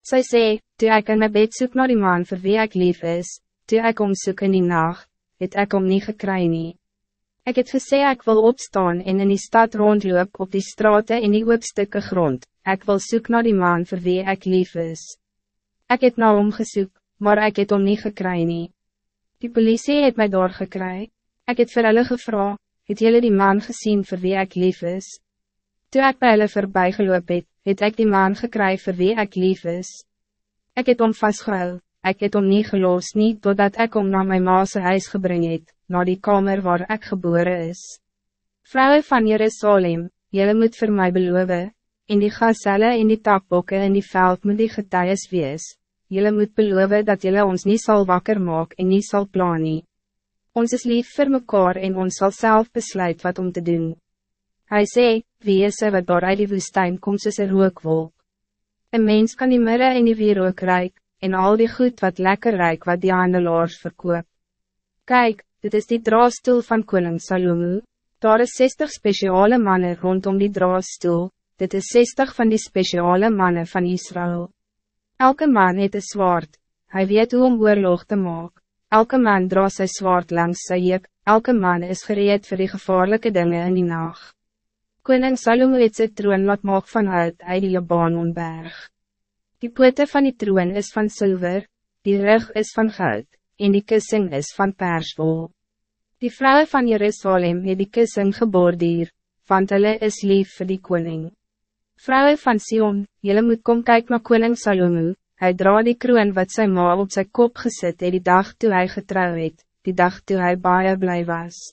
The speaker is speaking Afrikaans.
Sy sê, toe ek in my bed soek na die man vir wie ek lief is, toe ek omsoek in die nacht, het ek om nie gekry nie. Ek het gesê ek wil opstaan en in die stad rondloop op die straten in die hoopstukke grond, ek wil soek na die man vir wie ek lief is. Ek het na hom gesoek, maar ek het om nie gekry nie. Die politie het mij doorgekry, ek het vir hulle gevra, het julle die man gezien voor wie ik lief is? Toe ek by hulle voorbij geloop het, het ek die man gekry voor wie ik lief is. Ik het om vastgehou, ik het om niet geloos nie, totdat ik om naar mijn maase huis gebring het, naar die kamer waar ik geboren is. Vrouwen van Jerusalem, jullie moet voor mij beloven, in die gazelle in die takbokken in die veld moet die getuies wees, Jullie moet beloven dat jullie ons niet zal wakker maken en niet zal plannen. Ons is lief voor mekaar en ons zal zelf besluiten wat om te doen. Hij zei, wie is er wat door uit die woestijn komt soos een rookwolk. Een mens kan die mirre en die wierook rijk, en al die goed wat lekker rijk wat die handelaars verkoop. Kijk, dit is die draadstoel van koning Salomo. Daar is 60 speciale mannen rondom die draadstoel, dit is 60 van die speciale mannen van Israël. Elke man het een zwaard, hij weet hoe om oorlog te maken. Elke man draagt zijn zwaard langs sy juk, elke man is gereed voor die gevaarlijke dingen in die nacht. Koning Salomo het sy troon laat maak vanuit uit die Libanonberg. Die pote van die troon is van zilver, die rug is van goud, en die kussing is van perswol. Die vrouwen van Jerusalem het die kussing gebordier, want hulle is lief voor die koning. Vrouwen van Sion, jullie moet kom kijken naar koning Salomo, hij dra die kroon wat zijn ma op zijn kop gezet het die dag toe hij getrouw het, die dag toe hij baie blij was.